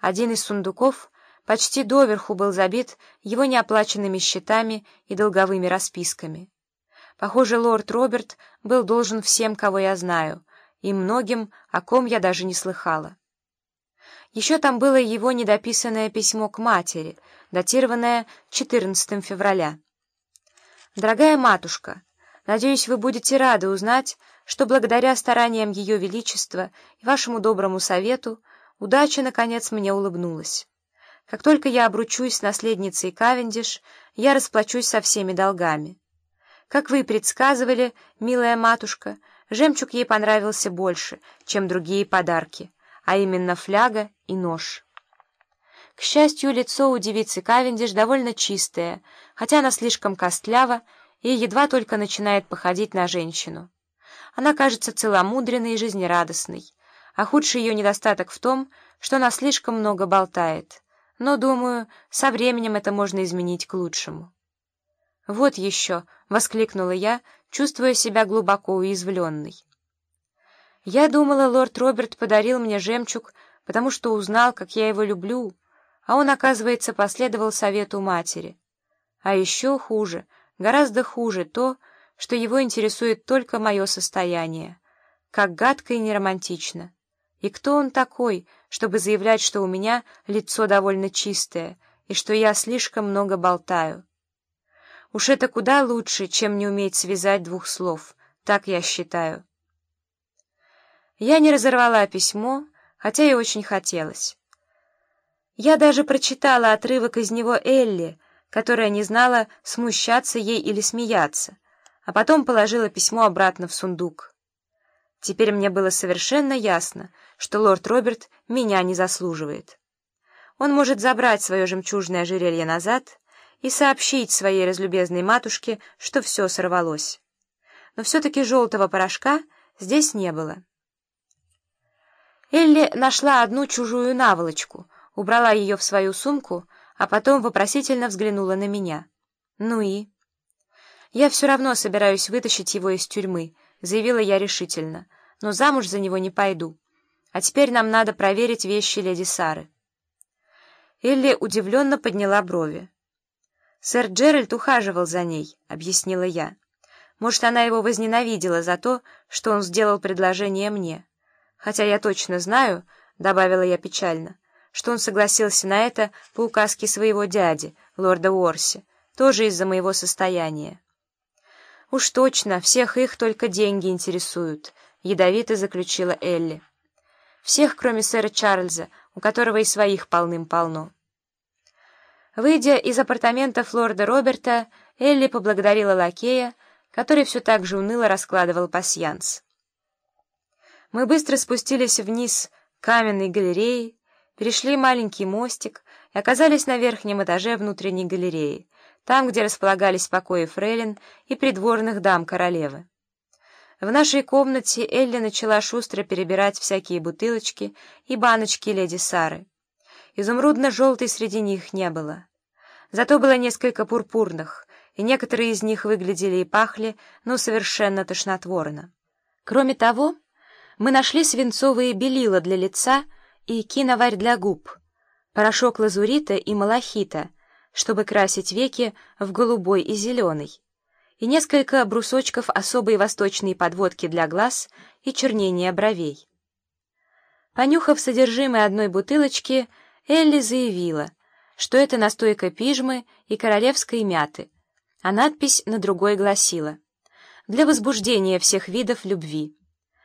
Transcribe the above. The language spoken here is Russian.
Один из сундуков почти доверху был забит его неоплаченными счетами и долговыми расписками. Похоже, лорд Роберт был должен всем, кого я знаю, и многим, о ком я даже не слыхала. Еще там было его недописанное письмо к матери, датированное 14 февраля. «Дорогая матушка, надеюсь, вы будете рады узнать, что благодаря стараниям Ее Величества и вашему доброму совету удача, наконец, мне улыбнулась. Как только я обручусь с наследницей Кавендиш, я расплачусь со всеми долгами. Как вы предсказывали, милая матушка, жемчуг ей понравился больше, чем другие подарки, а именно фляга и нож». К счастью, лицо у девицы Кавендиш довольно чистое, хотя она слишком костлява и едва только начинает походить на женщину. Она кажется целомудренной и жизнерадостной, а худший ее недостаток в том, что она слишком много болтает. Но, думаю, со временем это можно изменить к лучшему. «Вот еще!» — воскликнула я, чувствуя себя глубоко уязвленной. Я думала, лорд Роберт подарил мне жемчуг, потому что узнал, как я его люблю, а он, оказывается, последовал совету матери. А еще хуже, гораздо хуже то, что его интересует только мое состояние. Как гадко и неромантично. И кто он такой, чтобы заявлять, что у меня лицо довольно чистое и что я слишком много болтаю? Уж это куда лучше, чем не уметь связать двух слов, так я считаю. Я не разорвала письмо, хотя и очень хотелось. Я даже прочитала отрывок из него Элли, которая не знала, смущаться ей или смеяться, а потом положила письмо обратно в сундук. Теперь мне было совершенно ясно, что лорд Роберт меня не заслуживает. Он может забрать свое жемчужное ожерелье назад и сообщить своей разлюбезной матушке, что все сорвалось. Но все-таки желтого порошка здесь не было. Элли нашла одну чужую наволочку — убрала ее в свою сумку, а потом вопросительно взглянула на меня. «Ну и?» «Я все равно собираюсь вытащить его из тюрьмы», — заявила я решительно, «но замуж за него не пойду. А теперь нам надо проверить вещи леди Сары». Элли удивленно подняла брови. «Сэр Джеральд ухаживал за ней», — объяснила я. «Может, она его возненавидела за то, что он сделал предложение мне. Хотя я точно знаю», — добавила я печально, — что он согласился на это по указке своего дяди, лорда Уорси, тоже из-за моего состояния. «Уж точно, всех их только деньги интересуют», — ядовито заключила Элли. «Всех, кроме сэра Чарльза, у которого и своих полным-полно». Выйдя из апартаментов лорда Роберта, Элли поблагодарила лакея, который все так же уныло раскладывал пасьянс. Мы быстро спустились вниз каменной галереи, перешли маленький мостик и оказались на верхнем этаже внутренней галереи, там, где располагались покои фрейлин и придворных дам королевы. В нашей комнате Элли начала шустро перебирать всякие бутылочки и баночки леди Сары. Изумрудно-желтой среди них не было. Зато было несколько пурпурных, и некоторые из них выглядели и пахли, но совершенно тошнотворно. Кроме того, мы нашли свинцовые белила для лица — и киноварь для губ, порошок лазурита и малахита, чтобы красить веки в голубой и зеленый, и несколько брусочков особой восточной подводки для глаз и чернения бровей. Понюхав содержимое одной бутылочки, Элли заявила, что это настойка пижмы и королевской мяты, а надпись на другой гласила «Для возбуждения всех видов любви».